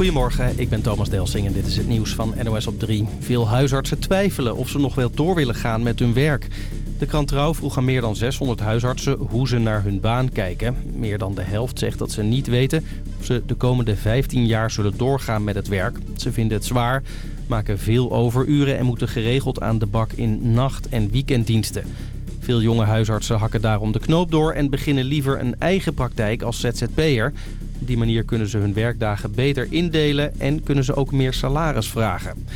Goedemorgen, ik ben Thomas Delsing en dit is het nieuws van NOS op 3. Veel huisartsen twijfelen of ze nog wel door willen gaan met hun werk. De krant Trouw vroeg aan meer dan 600 huisartsen hoe ze naar hun baan kijken. Meer dan de helft zegt dat ze niet weten of ze de komende 15 jaar zullen doorgaan met het werk. Ze vinden het zwaar, maken veel overuren en moeten geregeld aan de bak in nacht- en weekenddiensten. Veel jonge huisartsen hakken daarom de knoop door en beginnen liever een eigen praktijk als ZZP'er. Op die manier kunnen ze hun werkdagen beter indelen en kunnen ze ook meer salaris vragen.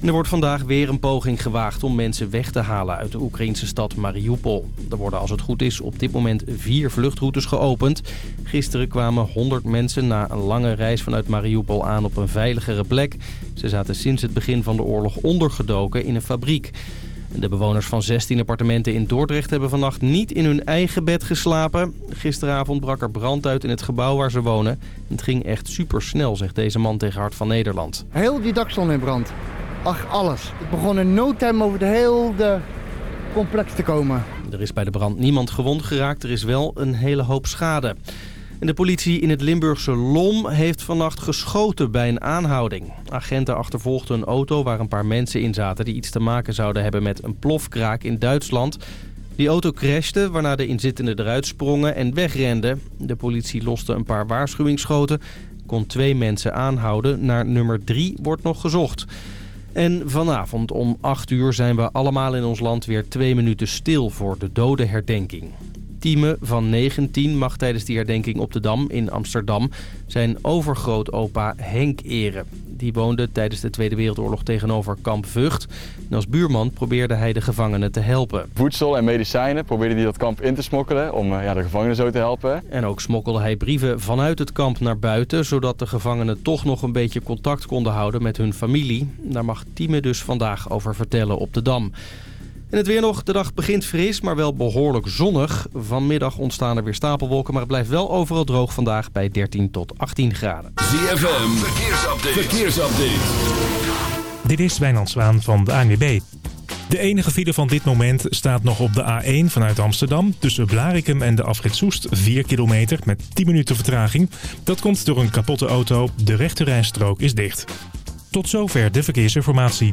En er wordt vandaag weer een poging gewaagd om mensen weg te halen uit de Oekraïnse stad Mariupol. Er worden als het goed is op dit moment vier vluchtroutes geopend. Gisteren kwamen 100 mensen na een lange reis vanuit Mariupol aan op een veiligere plek. Ze zaten sinds het begin van de oorlog ondergedoken in een fabriek. De bewoners van 16 appartementen in Dordrecht hebben vannacht niet in hun eigen bed geslapen. Gisteravond brak er brand uit in het gebouw waar ze wonen. Het ging echt supersnel, zegt deze man tegen Hart van Nederland. Heel die dak stond in brand. Ach, alles. Het begon in no time over de hele complex te komen. Er is bij de brand niemand gewond geraakt. Er is wel een hele hoop schade. De politie in het Limburgse Lom heeft vannacht geschoten bij een aanhouding. Agenten achtervolgden een auto waar een paar mensen in zaten... die iets te maken zouden hebben met een plofkraak in Duitsland. Die auto crashte, waarna de inzittenden eruit sprongen en wegrenden. De politie loste een paar waarschuwingsschoten, kon twee mensen aanhouden. Naar nummer drie wordt nog gezocht. En vanavond om 8 uur zijn we allemaal in ons land weer twee minuten stil voor de dodenherdenking. Tieme van 19 mag tijdens die herdenking op de Dam in Amsterdam zijn overgrootopa Henk eren. Die woonde tijdens de Tweede Wereldoorlog tegenover kamp Vught. En als buurman probeerde hij de gevangenen te helpen. Voedsel en medicijnen probeerde hij dat kamp in te smokkelen om eh, ja, de gevangenen zo te helpen. En ook smokkelde hij brieven vanuit het kamp naar buiten... zodat de gevangenen toch nog een beetje contact konden houden met hun familie. Daar mag Tieme dus vandaag over vertellen op de Dam. En het weer nog. De dag begint fris, maar wel behoorlijk zonnig. Vanmiddag ontstaan er weer stapelwolken, maar het blijft wel overal droog vandaag bij 13 tot 18 graden. ZFM, verkeersupdate. verkeersupdate. Dit is Wijnand Zwaan van de ANWB. De enige file van dit moment staat nog op de A1 vanuit Amsterdam... tussen Blarikum en de afrit Soest, 4 kilometer met 10 minuten vertraging. Dat komt door een kapotte auto. De rechterrijstrook is dicht. Tot zover de verkeersinformatie.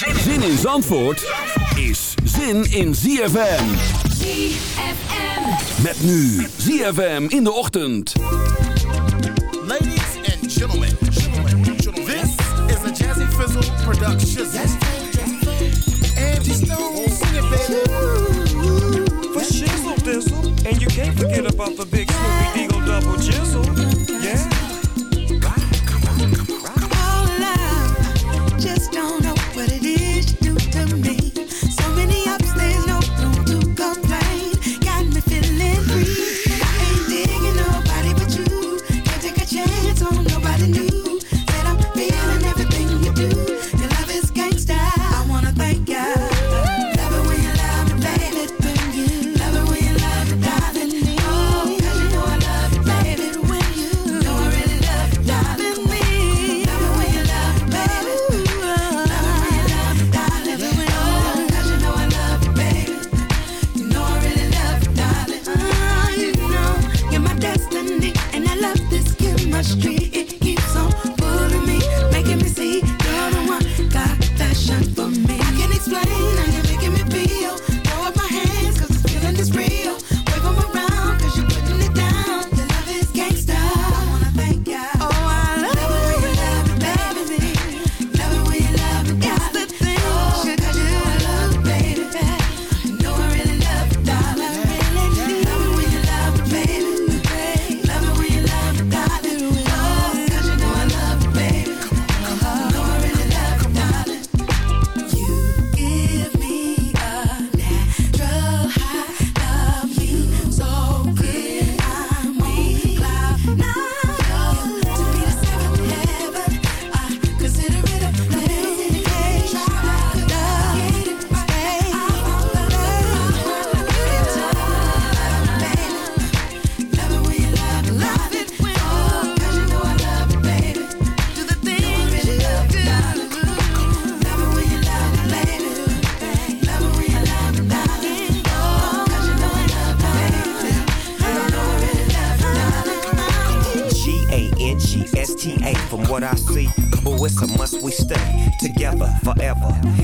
Zin in Zandvoort is zin in ZFM. ZFM. Met nu ZFM in de ochtend. Ladies and gentlemen, this is a Jazzy Fizzle production. Angie Stone, sing it, baby. For shizzle dizzle, and you can't forget about the big Snoopy Deagle double jizzle.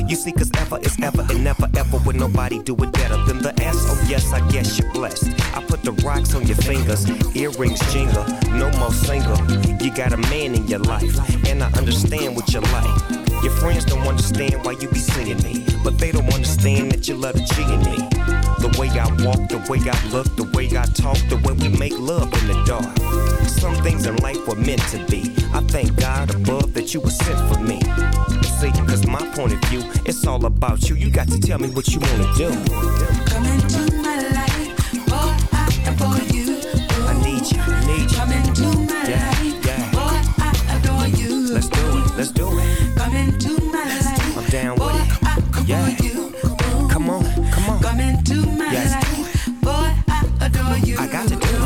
You see, cause ever is ever and never ever would nobody do it better than the S. Oh, yes, I guess you're blessed. I put the rocks on your fingers, earrings jingle, no more single. You got a man in your life, and I understand what you like. Your friends don't understand why you be seeing me, but they don't understand that you love the G me. The way I walk, the way I look, the way I talk, the way we make love in the dark. Some things in life were meant to be. I thank God above that you were sent for me. See, cause my point of view, it's all about you. You got to tell me what you wanna do. Come into my life, boy, I adore you. I need you, need you. Come into my Yeah, life, come into my Yes. life, boy, I adore you. I got to do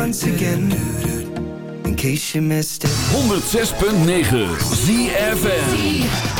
Once again. In case you missed it. 106.9 ZFN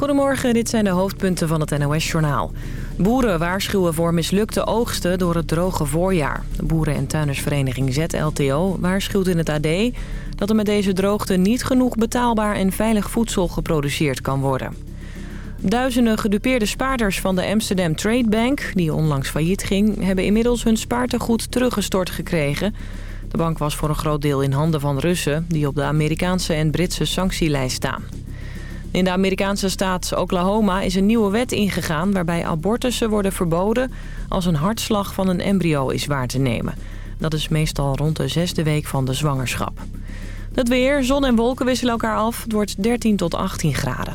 Goedemorgen, dit zijn de hoofdpunten van het NOS-journaal. Boeren waarschuwen voor mislukte oogsten door het droge voorjaar. De boeren- en tuinersvereniging ZLTO waarschuwt in het AD... dat er met deze droogte niet genoeg betaalbaar en veilig voedsel geproduceerd kan worden. Duizenden gedupeerde spaarders van de Amsterdam Trade Bank... die onlangs failliet ging, hebben inmiddels hun spaartegoed teruggestort gekregen... De bank was voor een groot deel in handen van Russen... die op de Amerikaanse en Britse sanctielijst staan. In de Amerikaanse staat Oklahoma is een nieuwe wet ingegaan... waarbij abortussen worden verboden als een hartslag van een embryo is waar te nemen. Dat is meestal rond de zesde week van de zwangerschap. Het weer, zon en wolken wisselen elkaar af. Het wordt 13 tot 18 graden.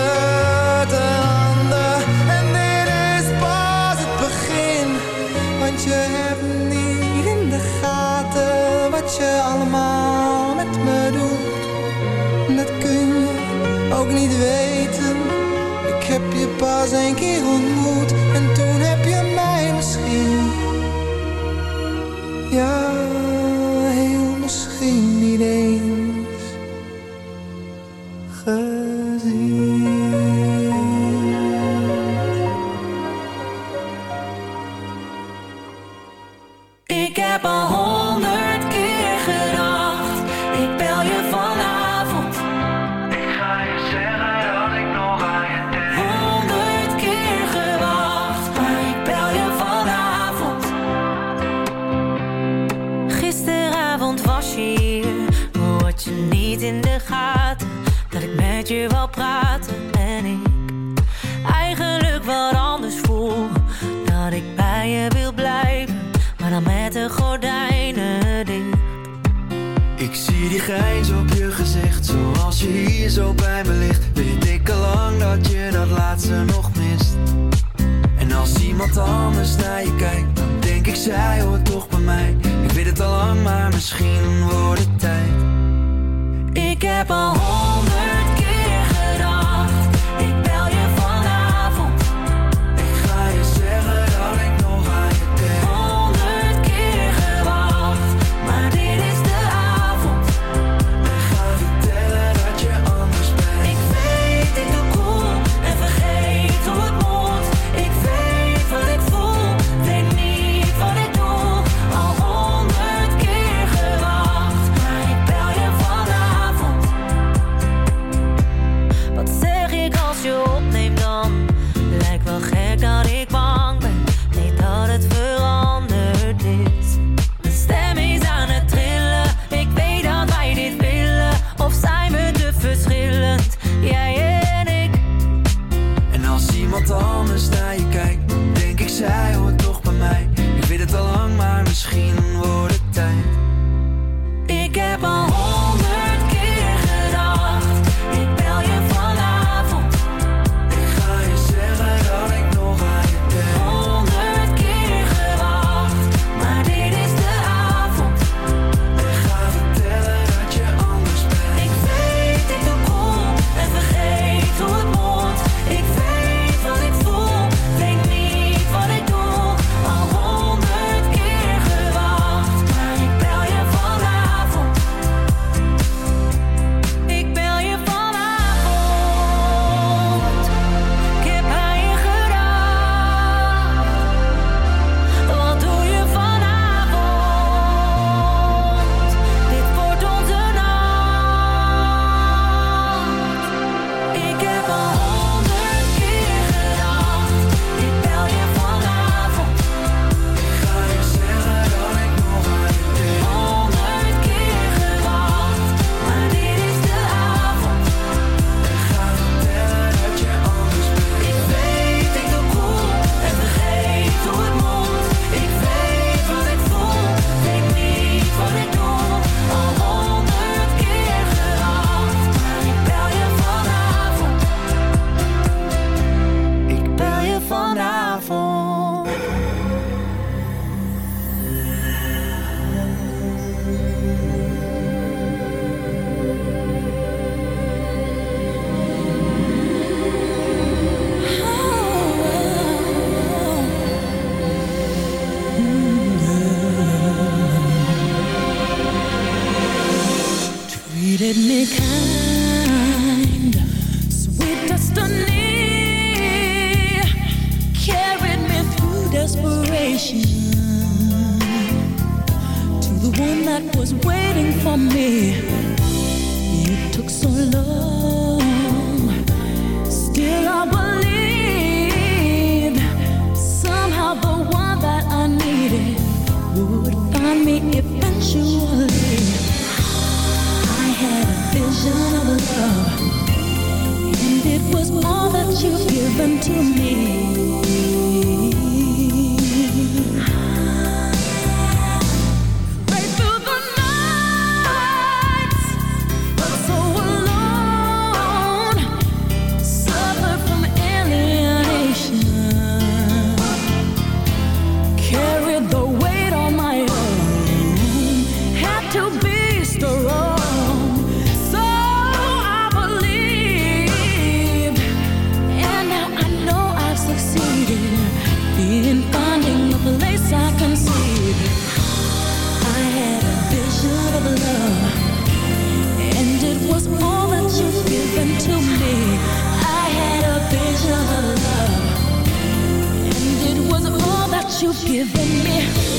Ik niet weten. Ik heb je pas een keer ontmoet en zij you've given to me. You've given me.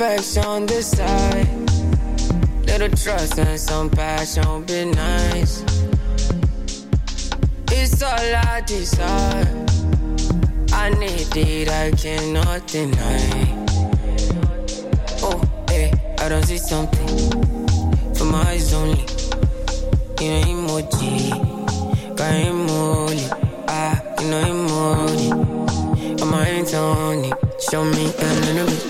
Some on this side. Little trust and some passion, be nice. It's all I desire. I need it, I cannot deny. Oh, hey, I don't see something for my eyes only. You know emoji, got emoji. Ah, you know emoji. On my hands on it, show me a little bit